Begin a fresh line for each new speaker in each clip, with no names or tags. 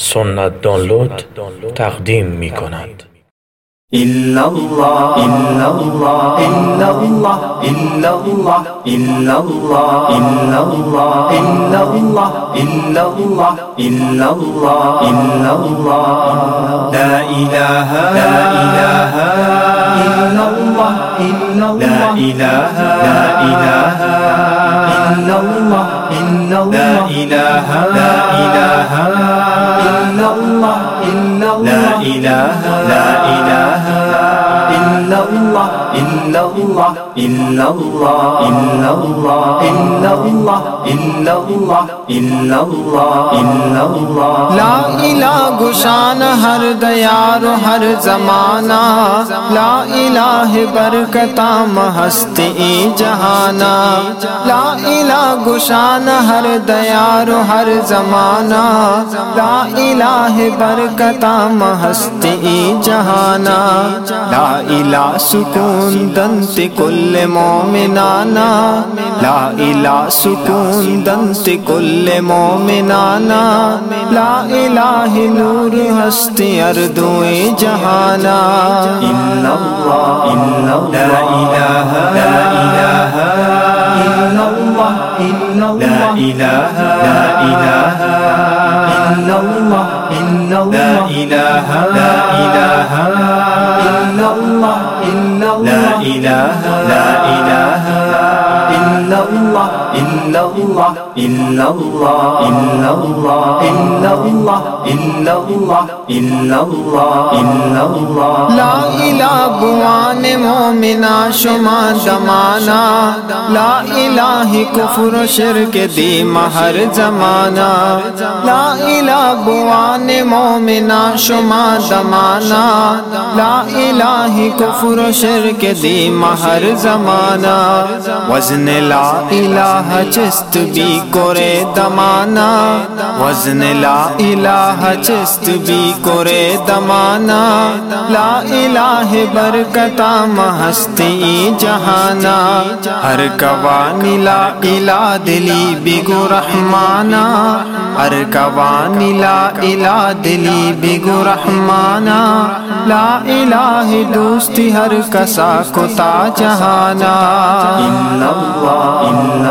سنت دانلود تقدیم می کند
إلا الله إلا الله إلا الله إلا الله إلا الله إلا الله إلا الله إلا الله إلا الله إلا الله لا إله لا إله إلا الله إلا الله لا إله لا إله إلا الله الله لا إله لا إله إلا الله إلا الله لا إله لا إله إلا الله إلا الله إلا الله إلا الله إلا الله إلا الله إلا الله إلا الله
لا الہ گشان ہر دیار ہر زمانہ، لا الہ برکتام ہستی جہانا۔ لا الہ گشان ہر دیار ہر زمانہ، لا الہ برکتام ہستی جہانا۔ لا الہ سکون سکون دنت کل مومنانا لا الہ سکون دنت کل مومنانا لا الہ نور ہستی اردو جہانا
الا اللہ لا الہ لا الہ الا اللہ لا الہ لا الہ الا اللہ لا الہ لا الہ إلا الله إلا الله إلا الله إلا الله إلا الله إلا الله إلا الله
لا الہ بوان مومنا شما دمانا لا الہ کفر و شرک دی مہر زمانہ لا الہ بوان مومنا شما دمانا لا الہ کفر و شرک دی مہر زمانہ وزن لا الہ الہ چست بھی کرے دمانا، وزن لا الہ چست بھی کرے دمانا، لا الہ برکتا مہستی جہانا، ہر کوانی لا الہ دلی بگو رحمانا ہر کوانی لا الہ دلی بگو رحمانا لا الہ دوستی ہر کسا کتا جہانا۔
إلا الله إلا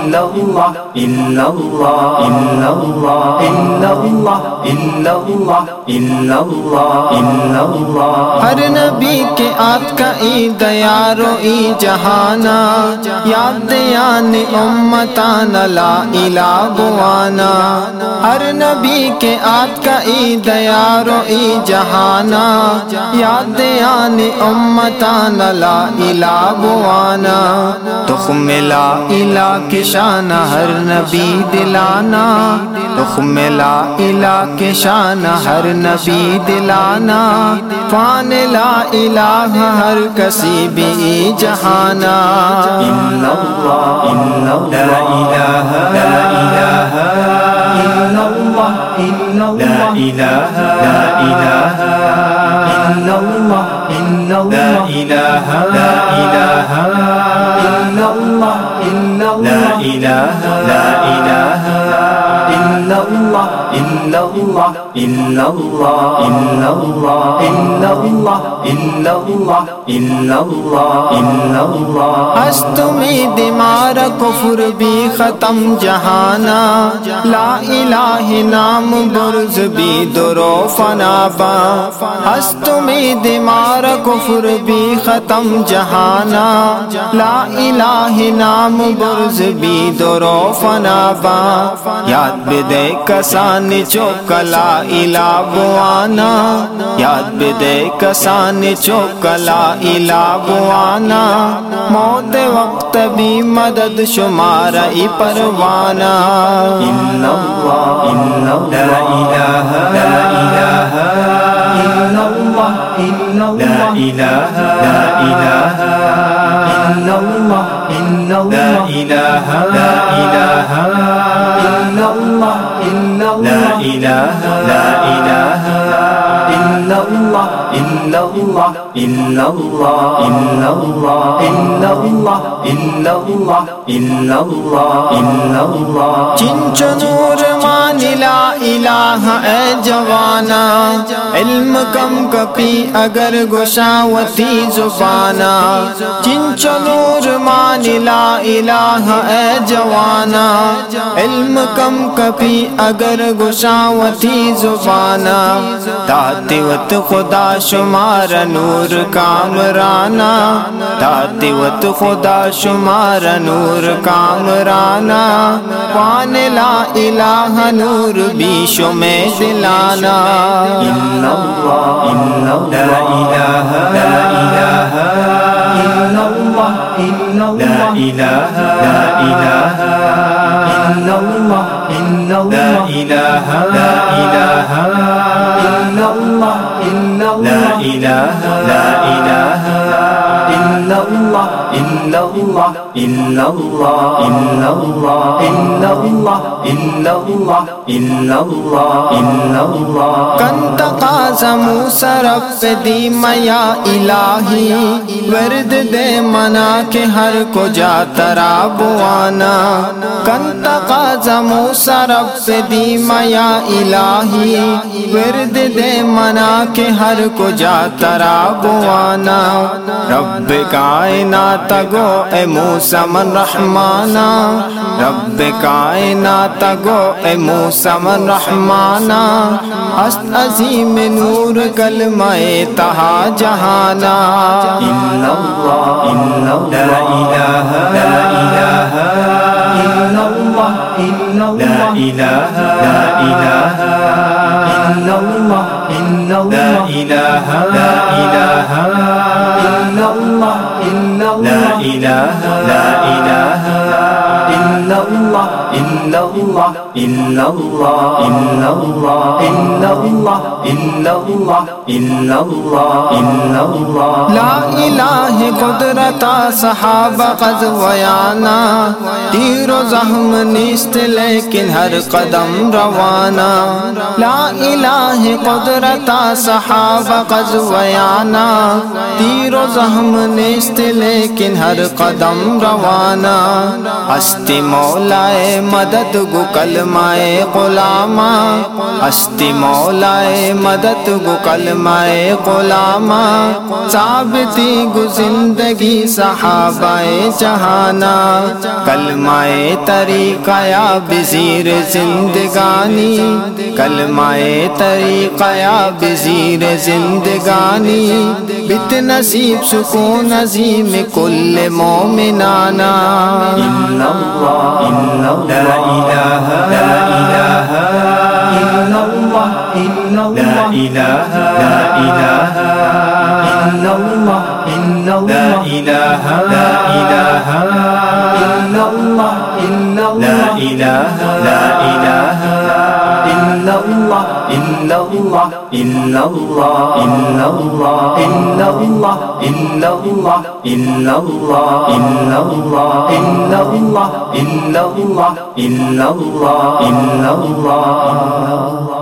إلا الله إلا الله إلا الله إلا الله إلا الله إلا الله إلا الله
ہر نبی کے آت کا ای دیارو ای جہانا، یاد یان امتان لا الہ بوانا ہر نبی کے آت کا ای دیارو ای جہانا، یاد یان امتان لا الہ بوانا تخم لا الہ کے شان ہر نبی دلانا تخم لا الہ کے شان ہر نبی دلانا فان لا الہ ہر کسی بھی جہانا۔
لا إله لا إله إلا الله إلا لا إله لا إله إلا الله إلا لا إله لا إله إلا الله إلا لا إله لا إله إلا الله. إلا الله إلا الله إلا الله إلا الله إلا الله إلا الله إلا الله
دمار کفر بھی ختم جہانا لا الہ نام برز بھی درو فنا با ہس تمہیں دمار کفر بھی ختم جہانا لا الہ نام برز بھی درو فنا با یاد بدے کسان چوکلا الا بوانا یاد بھی دے کسان چوکلا الا بوانا موت وقت بھی مدد شمار
پروانا ان اللہ لا الہ لا الہ الا اللہ لا الہ لا الہ لا الہ لا الہ إله، لا إله، إلا الله إلا الله إلا الله إلا الله إلا الله إلا الله إلا الله إلا الله.
چنچ نور الہ اے جوانا، علم کم کپی، اگر گشاوتی زبانا۔ چنچ نور مان، لا الہ، اے جوانا۔ علم کم کپی، اگر گشاوتی زبانا۔ داتیوت خدا شمار نور کامرانا داتیوت خدا شمار نور کامرانا پان لا الہ، نور بیشو میں دلانا
لا الہ الا اللہ إلا الله إلا الله إلا الله إلا الله إلا الله إلا الله إلا الله إلا الله
کنت قاسم سرف دی میا الہی ورد دے منا کے ہر کو جا ترا بوانا کنت قاسم سرف دی میا الہی ورد دے منا کے ہر کو جا ترا بوانا رب کائنات گو اے موسمن رحمانہ رب کائنات گو اے موسمن رحمانہ است عظیم نور کلمہ تہا جہانا۔
الا لا الہ لا الہ۔ لا الہ لا الہ۔ إله إلا الله لا إله لا إله إلا الله إلا الله إلا الله إلا الله إلا الله إلا الله إلا الله إلا الله
لا الہ قدرتا صحابہ قضویانا تیر و زہم نیست لیکن ہر قدم روانا لا الہ قدرتا صحابہ قضویانا تیر و زہم نیست لیکن ہر قدم روانا ہستی مولائے مدد گو کلمائے غلاما، ہستی مولائے مدد گو کلمائے غلاما، ثابتی گو زندگی صحابہ جہانا، کلمائے طریقہ یا بزیر زندگانی، کلمائے طریقہ یا بزیر زندگانی، بت نصیب سکون عظیم کل مومنانا۔
إلا الله إلا لا إله لا إله. إلا الله إلا لا إله لا إله. إلا الله إلا لا إله لا إله. إلا الله إلا لا إله لا إله. إلا الله إلا الله إلا الله إلا الله إلا الله إلا الله إلا الله إلا الله إلا الله إلا الله إلا الله إلا الله